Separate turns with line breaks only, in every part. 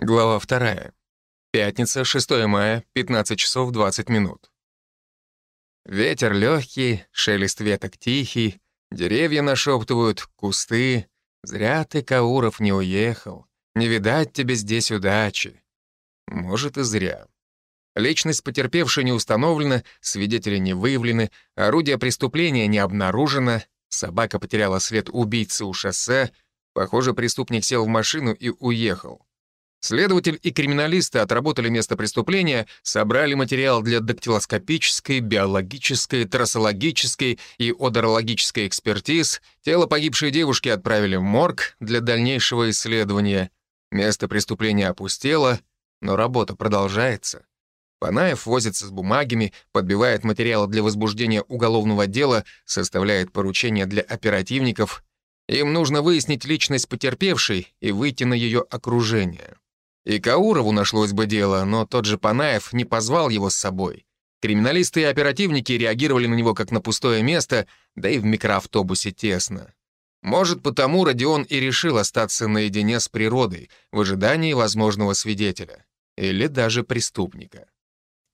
Глава вторая. Пятница, 6 мая, 15 часов 20 минут. Ветер легкий, шелест веток тихий, деревья нашептывают, кусты. Зря ты, Кауров, не уехал. Не видать тебе здесь удачи. Может, и зря. Личность потерпевшей не установлена, свидетели не выявлены, орудие преступления не обнаружено, собака потеряла след убийцы у шоссе, похоже, преступник сел в машину и уехал. Следователь и криминалисты отработали место преступления, собрали материал для дактилоскопической, биологической, трассологической и одорологической экспертиз, тело погибшей девушки отправили в морг для дальнейшего исследования. Место преступления опустело, но работа продолжается. Панаев возится с бумагами, подбивает материалы для возбуждения уголовного дела, составляет поручения для оперативников. Им нужно выяснить личность потерпевшей и выйти на ее окружение. И Каурову нашлось бы дело, но тот же Панаев не позвал его с собой. Криминалисты и оперативники реагировали на него как на пустое место, да и в микроавтобусе тесно. Может, потому Родион и решил остаться наедине с природой в ожидании возможного свидетеля. Или даже преступника.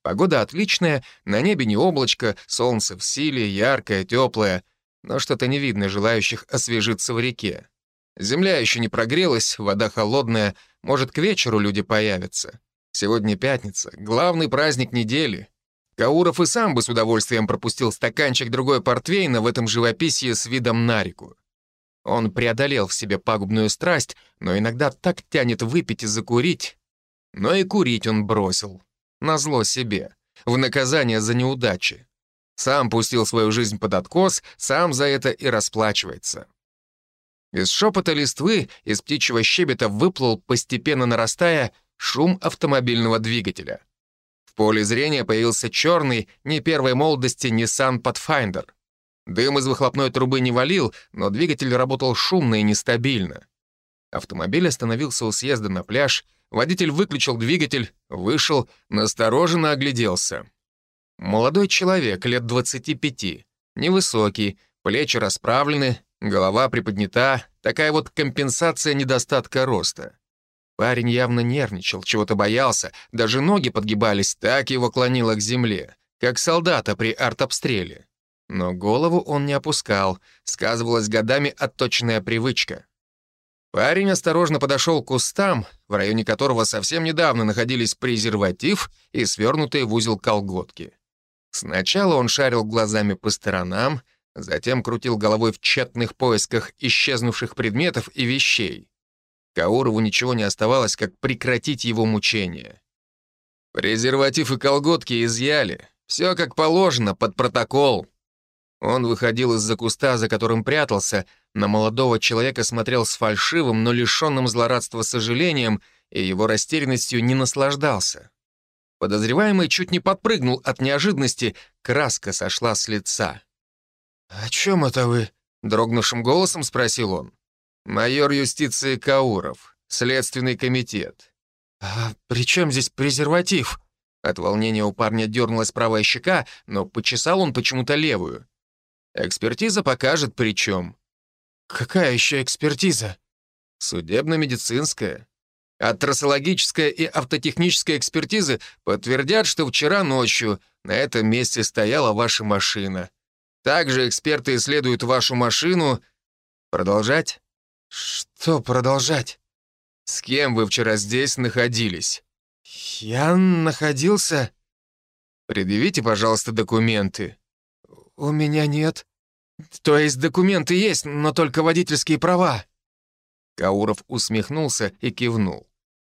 Погода отличная, на небе не облачко, солнце в силе, яркое, теплое, но что-то не видно желающих освежиться в реке. Земля еще не прогрелась, вода холодная, может, к вечеру люди появятся. Сегодня пятница, главный праздник недели. Кауров и сам бы с удовольствием пропустил стаканчик другой портвейна в этом живописье с видом на реку. Он преодолел в себе пагубную страсть, но иногда так тянет выпить и закурить. Но и курить он бросил. Назло себе. В наказание за неудачи. Сам пустил свою жизнь под откос, сам за это и расплачивается. Из шепота листвы, из птичьего щебета выплыл, постепенно нарастая, шум автомобильного двигателя. В поле зрения появился черный, не первой молодости Nissan Pathfinder. Дым из выхлопной трубы не валил, но двигатель работал шумно и нестабильно. Автомобиль остановился у съезда на пляж, водитель выключил двигатель, вышел, настороженно огляделся. Молодой человек, лет 25, невысокий, плечи расправлены, Голова приподнята, такая вот компенсация недостатка роста. Парень явно нервничал, чего-то боялся, даже ноги подгибались, так его клонило к земле, как солдата при артобстреле. Но голову он не опускал, сказывалась годами отточенная привычка. Парень осторожно подошел к кустам, в районе которого совсем недавно находились презерватив и свернутые в узел колготки. Сначала он шарил глазами по сторонам, Затем крутил головой в тщетных поисках исчезнувших предметов и вещей. Каурову ничего не оставалось, как прекратить его мучение. Презерватив и колготки изъяли. Все как положено, под протокол. Он выходил из-за куста, за которым прятался, на молодого человека смотрел с фальшивым, но лишенным злорадства сожалением, и его растерянностью не наслаждался. Подозреваемый чуть не подпрыгнул от неожиданности, краска сошла с лица. «О чем это вы?» — дрогнувшим голосом спросил он. «Майор юстиции Кауров, Следственный комитет». «А при чем здесь презерватив?» От волнения у парня дернулась правая щека, но почесал он почему-то левую. «Экспертиза покажет, при чем». «Какая еще экспертиза?» «Судебно-медицинская. А и автотехническая экспертизы подтвердят, что вчера ночью на этом месте стояла ваша машина. Также эксперты исследуют вашу машину. Продолжать? Что продолжать? С кем вы вчера здесь находились? Я находился... Предъявите, пожалуйста, документы. У меня нет. То есть документы есть, но только водительские права. Кауров усмехнулся и кивнул.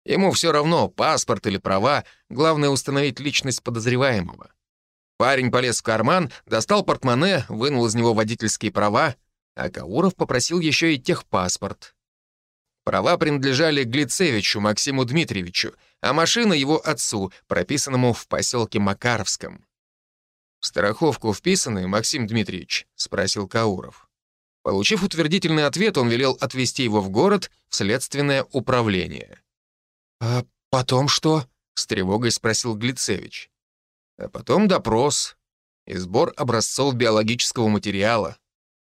Ему все равно, паспорт или права, главное установить личность подозреваемого. Парень полез в карман, достал портмоне, вынул из него водительские права, а Кауров попросил еще и техпаспорт. Права принадлежали Глицевичу Максиму Дмитриевичу, а машина его отцу, прописанному в поселке Макаровском. «В страховку вписаны, Максим Дмитриевич?» — спросил Кауров. Получив утвердительный ответ, он велел отвезти его в город, в следственное управление. «А потом что?» — с тревогой спросил Глицевич. А потом допрос и сбор образцов биологического материала.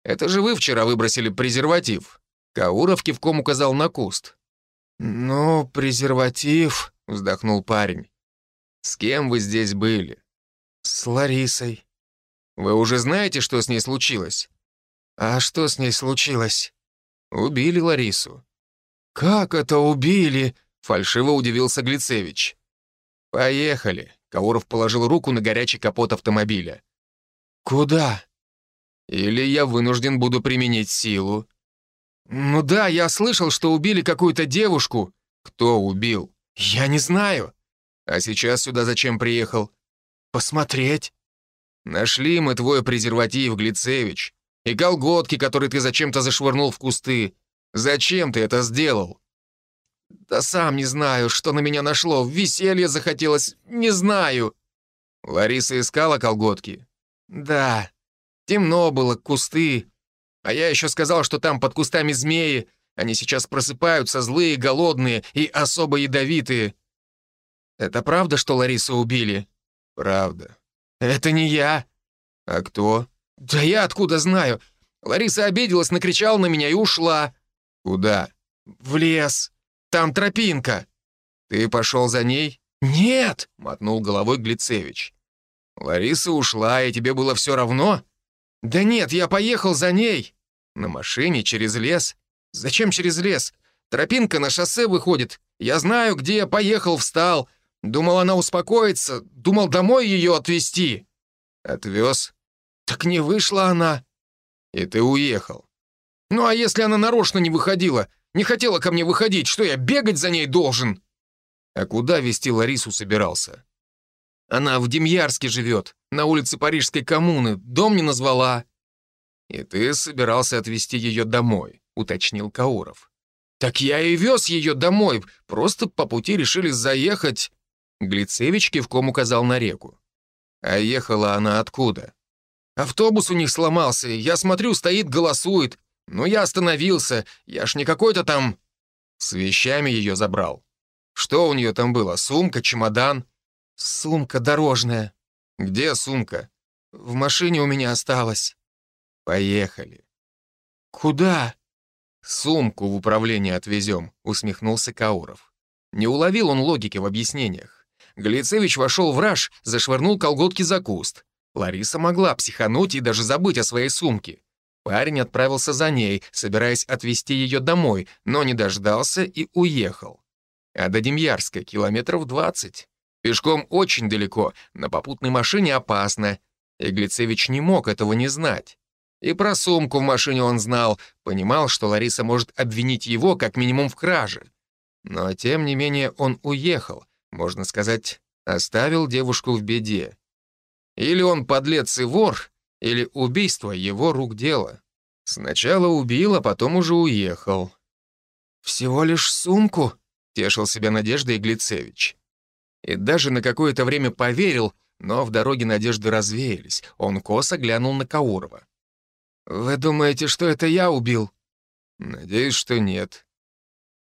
Это же вы вчера выбросили презерватив. Кауров кивком указал на куст. «Ну, презерватив», — вздохнул парень. «С кем вы здесь были?» «С Ларисой». «Вы уже знаете, что с ней случилось?» «А что с ней случилось?» «Убили Ларису». «Как это убили?» — фальшиво удивился Глицевич. «Поехали». Кауров положил руку на горячий капот автомобиля. «Куда?» «Или я вынужден буду применить силу». «Ну да, я слышал, что убили какую-то девушку». «Кто убил?» «Я не знаю». «А сейчас сюда зачем приехал?» «Посмотреть». «Нашли мы твой презерватив, Глицевич, и колготки, которые ты зачем-то зашвырнул в кусты. Зачем ты это сделал?» «Да сам не знаю, что на меня нашло. Веселье захотелось. Не знаю». Лариса искала колготки? «Да. Темно было, кусты. А я еще сказал, что там под кустами змеи. Они сейчас просыпаются, злые, голодные и особо ядовитые. Это правда, что Ларису убили?» «Правда». «Это не я». «А кто?» «Да я откуда знаю? Лариса обиделась, накричала на меня и ушла». «Куда?» «В лес. Там тропинка». «Ты пошел за ней?» «Нет!» — мотнул головой Глицевич. «Лариса ушла, и тебе было все равно?» «Да нет, я поехал за ней!» «На машине, через лес?» «Зачем через лес? Тропинка на шоссе выходит. Я знаю, где я поехал, встал. Думал, она успокоится. Думал, домой ее отвезти». «Отвез?» «Так не вышла она». «И ты уехал?» «Ну а если она нарочно не выходила? Не хотела ко мне выходить, что я бегать за ней должен?» «А куда вести Ларису собирался?» «Она в Демьярске живет, на улице Парижской коммуны, дом не назвала». «И ты собирался отвезти ее домой», — уточнил Кауров. «Так я и вез ее домой, просто по пути решили заехать...» Глицевич кивком указал на реку. «А ехала она откуда?» «Автобус у них сломался, я смотрю, стоит, голосует. Ну, я остановился, я ж не какой-то там...» С вещами ее забрал. Что у нее там было, сумка, чемодан? Сумка дорожная. Где сумка? В машине у меня осталась. Поехали. Куда? Сумку в управление отвезем, усмехнулся Кауров. Не уловил он логики в объяснениях. Глицевич вошел в раж, зашвырнул колготки за куст. Лариса могла психануть и даже забыть о своей сумке. Парень отправился за ней, собираясь отвезти ее домой, но не дождался и уехал. А до Демьярска километров двадцать. Пешком очень далеко, на попутной машине опасно. И Глицевич не мог этого не знать. И про сумку в машине он знал, понимал, что Лариса может обвинить его как минимум в краже. Но, тем не менее, он уехал, можно сказать, оставил девушку в беде. Или он подлец и вор, или убийство его рук дело. Сначала убил, а потом уже уехал. «Всего лишь сумку?» — тешил себя Надежда Иглицевич. И даже на какое-то время поверил, но в дороге надежды развеялись. Он косо глянул на Каурова. «Вы думаете, что это я убил?» «Надеюсь, что нет».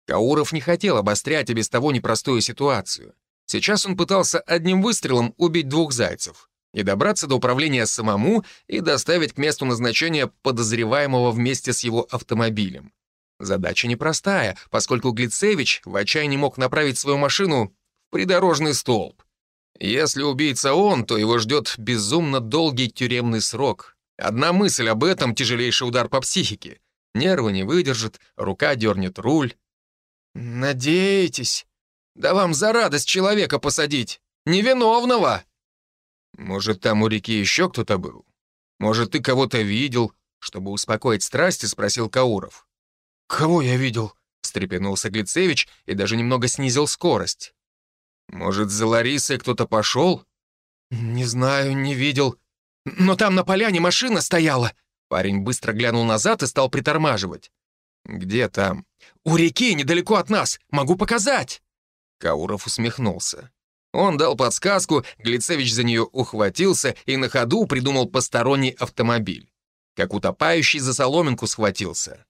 Кауров не хотел обострять и без того непростую ситуацию. Сейчас он пытался одним выстрелом убить двух зайцев и добраться до управления самому и доставить к месту назначения подозреваемого вместе с его автомобилем. Задача непростая, поскольку Глицевич в отчаянии мог направить свою машину в придорожный столб. Если убийца он, то его ждет безумно долгий тюремный срок. Одна мысль об этом — тяжелейший удар по психике. Нервы не выдержат, рука дернет руль. «Надеетесь? Да вам за радость человека посадить! Невиновного!» Может, там у реки еще кто-то был? Может, ты кого-то видел?» Чтобы успокоить страсти, спросил Кауров. «Кого я видел?» — встрепенулся Глицевич и даже немного снизил скорость. «Может, за Ларисой кто-то пошел?» «Не знаю, не видел. Но там на поляне машина стояла». Парень быстро глянул назад и стал притормаживать. «Где там?» «У реки, недалеко от нас. Могу показать». Кауров усмехнулся. Он дал подсказку, Глицевич за нее ухватился и на ходу придумал посторонний автомобиль. Как утопающий за соломинку схватился.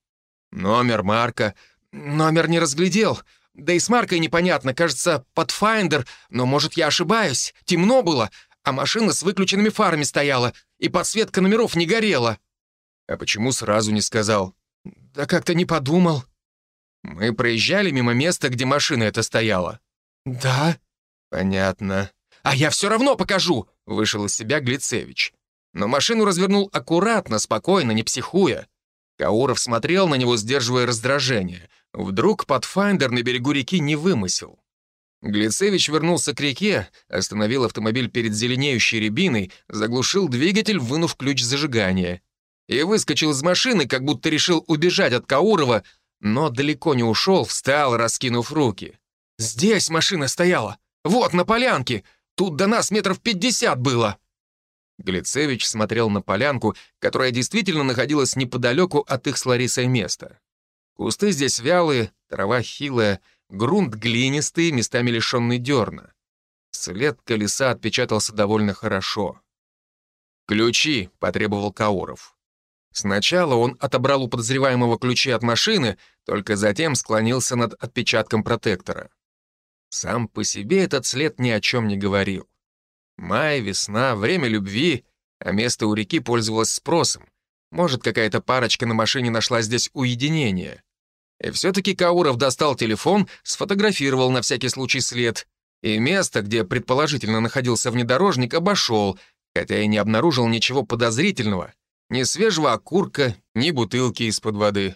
Номер, марка. Номер не разглядел. Да и с маркой непонятно, кажется, Pathfinder, но, может, я ошибаюсь. Темно было, а машина с выключенными фарами стояла, и подсветка номеров не горела. А почему сразу не сказал? Да как-то не подумал. Мы проезжали мимо места, где машина эта стояла.
Да.
Понятно. А я все равно покажу, вышел из себя Глицевич. Но машину развернул аккуратно, спокойно, не психуя. Кауров смотрел на него, сдерживая раздражение. Вдруг Pathfinder на берегу реки не вымысел. Глицевич вернулся к реке, остановил автомобиль перед зеленеющей рябиной, заглушил двигатель, вынув ключ зажигания. И выскочил из машины, как будто решил убежать от Каурова, но далеко не ушел, встал, раскинув руки. «Здесь машина стояла! Вот, на полянке! Тут до нас метров пятьдесят было!» Глицевич смотрел на полянку, которая действительно находилась неподалеку от их с Ларисой места. Кусты здесь вялые, трава хилая, грунт глинистый, местами лишенный дерна. След колеса отпечатался довольно хорошо. «Ключи», — потребовал Кауров. Сначала он отобрал у подозреваемого ключи от машины, только затем склонился над отпечатком протектора. Сам по себе этот след ни о чем не говорил. Май, весна, время любви, а место у реки пользовалось спросом. Может, какая-то парочка на машине нашла здесь уединение. И все-таки Кауров достал телефон, сфотографировал на всякий случай след, и место, где предположительно находился внедорожник, обошел, хотя и не обнаружил ничего подозрительного, ни свежего окурка, ни бутылки из-под воды.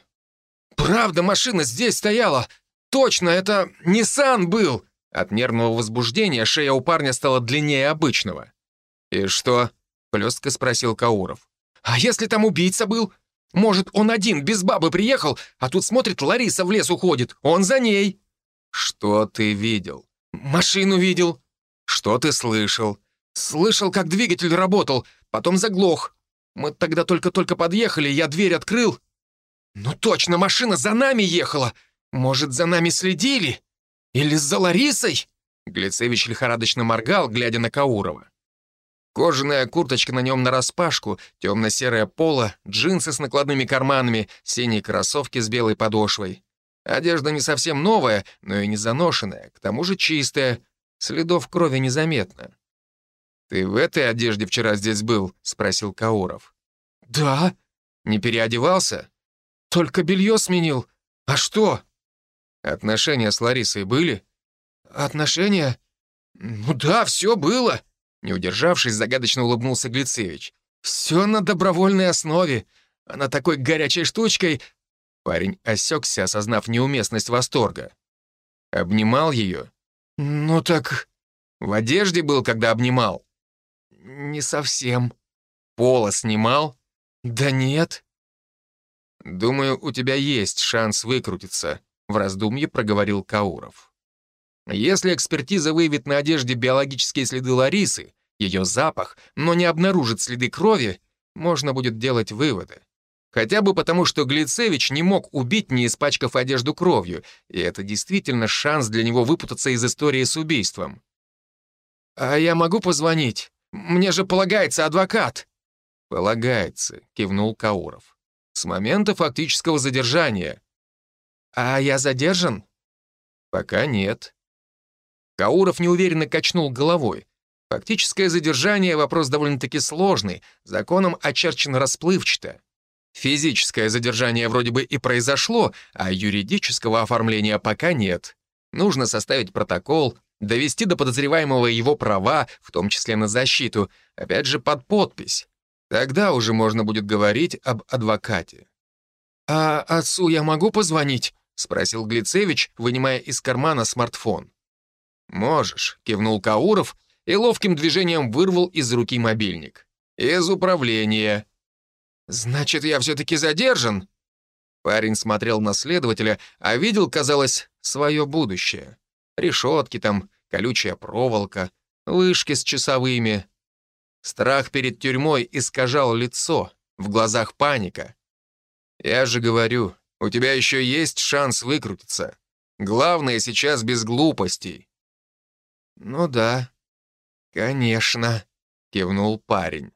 «Правда, машина здесь стояла! Точно, это Ниссан был!» От нервного возбуждения шея у парня стала длиннее обычного. «И что?» — хлестко спросил Кауров. «А если там убийца был? Может, он один, без бабы приехал, а тут смотрит, Лариса в лес уходит, он за ней?» «Что ты видел?» «Машину видел». «Что ты слышал?» «Слышал, как двигатель работал, потом заглох. Мы тогда только-только подъехали, я дверь открыл». «Ну точно, машина за нами ехала. Может, за нами следили?» Или за Ларисой?» Глицевич лихорадочно моргал, глядя на Каурова. Кожаная курточка на нем нараспашку, темно-серое поло, джинсы с накладными карманами, синие кроссовки с белой подошвой. Одежда не совсем новая, но и не заношенная, к тому же чистая, следов крови незаметно. «Ты в этой одежде вчера здесь был?» — спросил Кауров. «Да». «Не переодевался?» «Только белье сменил. А что?» Отношения с Ларисой были? Отношения? Ну да, все было. Не удержавшись, загадочно улыбнулся Глицевич. Все на добровольной основе. Она такой горячей штучкой... Парень осекся, осознав неуместность восторга. Обнимал ее? Ну так... В одежде был, когда обнимал? Не совсем. Пола снимал? Да нет. Думаю, у тебя есть шанс выкрутиться, в раздумье проговорил Кауров. Если экспертиза выявит на одежде биологические следы Ларисы, ее запах, но не обнаружит следы крови, можно будет делать выводы. Хотя бы потому, что Глицевич не мог убить, не испачкав одежду кровью, и это действительно шанс для него выпутаться из истории с убийством. «А я могу позвонить? Мне же полагается адвокат!» «Полагается», — кивнул Кауров. «С момента фактического задержания. «А я задержан?» «Пока нет». Кауров неуверенно качнул головой. Фактическое задержание — вопрос довольно-таки сложный, законом очерчен расплывчато. Физическое задержание вроде бы и произошло, а юридического оформления пока нет. Нужно составить протокол, довести до подозреваемого его права, в том числе на защиту, опять же под подпись. Тогда уже можно будет говорить об адвокате. «А отцу я могу позвонить?» — спросил Глицевич, вынимая из кармана смартфон. «Можешь», — кивнул Кауров и ловким движением вырвал из руки мобильник. «Из управления». «Значит, я все-таки задержан?» Парень смотрел на следователя, а видел, казалось, свое будущее. Решетки там, колючая проволока, вышки с часовыми. Страх перед тюрьмой искажал лицо, в глазах паника. «Я же говорю, у тебя еще есть шанс выкрутиться. Главное сейчас без глупостей». «Ну да, конечно», — кивнул парень.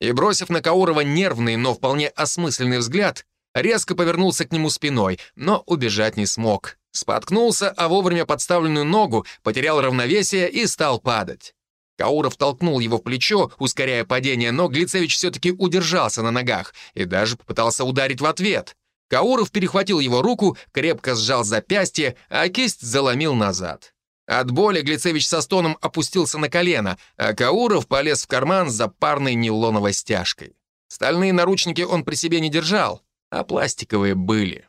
И, бросив на Каурова нервный, но вполне осмысленный взгляд, резко повернулся к нему спиной, но убежать не смог. Споткнулся, а вовремя подставленную ногу, потерял равновесие и стал падать. Кауров толкнул его в плечо, ускоряя падение, но Глицевич все-таки удержался на ногах и даже попытался ударить в ответ. Кауров перехватил его руку, крепко сжал запястье, а кисть заломил назад. От боли Глицевич со стоном опустился на колено, а Кауров полез в карман за парной нейлоновой стяжкой. Стальные наручники он при себе не держал, а пластиковые были.